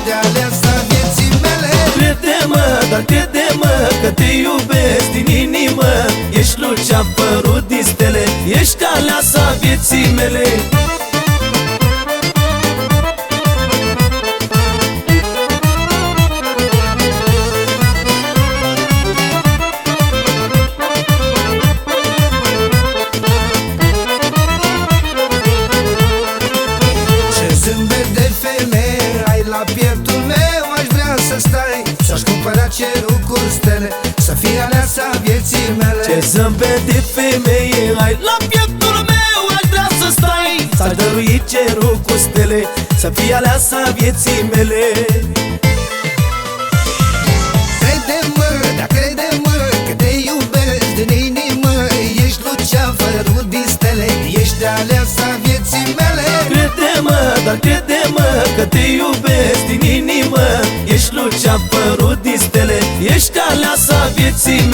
ești aleasa vieții mele. Crede-mă, doar crede-mă Că te iubesc din inimă. Ești lucea părut din stele Ești aleasa vieții mele. Stele Să fie aleasa vieții mele. Ce zâmbet de femeie ai La pieptul meu aș vrea să stai. S-aș dărui cerul cu stele Să fie aleasa vieții mele. Crede-mă, da crede-mă Că te iubesc din inimă. Ești luceafărul din stele Ești aleasa vieții mele. Crede-mă, dar crede-mă Că te iubesc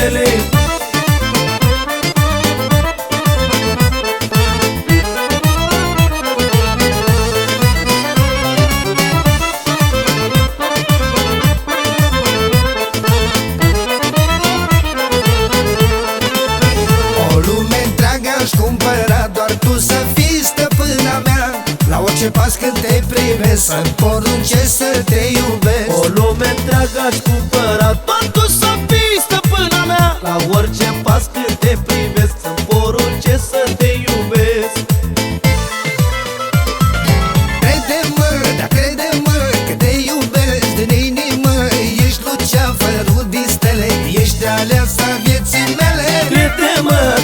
vieții mele orice pas când te privesc Să-mi poruncesc să te iubesc. O lume întreagă aș cumpăra Doar tu să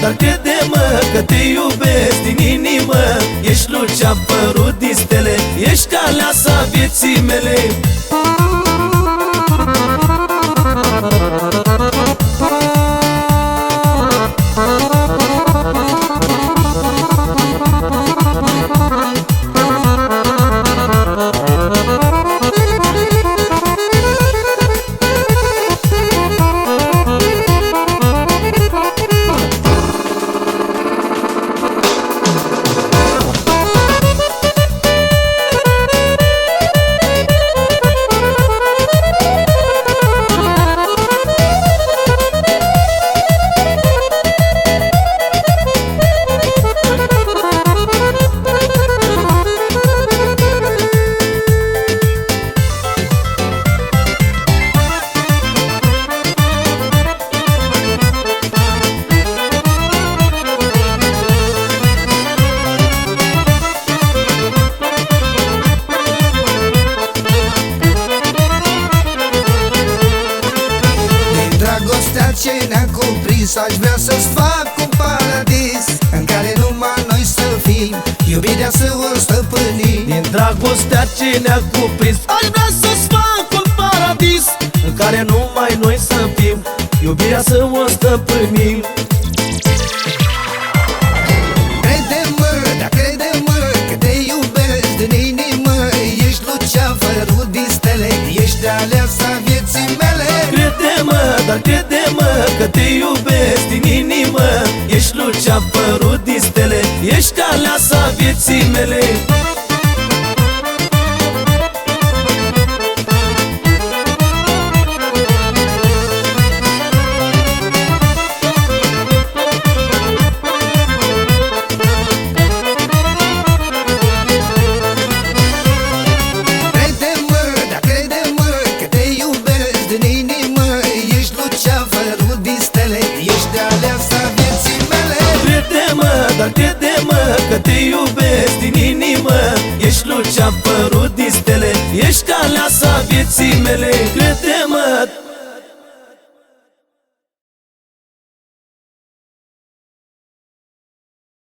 dar crede-mă Că te iubesc din inimă. Ești lucea părut din stele Ești aleasa vieții mele cuprins Aș vrea să-ți fac un paradis În care numai noi să fim Iubirea să o stăpânim Din dragostea ce ne-a cuprins Aș vrea să-ți fac un paradis În care numai noi să fim Iubirea să o stăpânim dar crede că te iubesc din inimă. Ești lucea părut din stele Ești aleasa vieții mele te iubesc din inimă. Ești luce apărut din stele Ești caleasa vieții mele Crede-mă,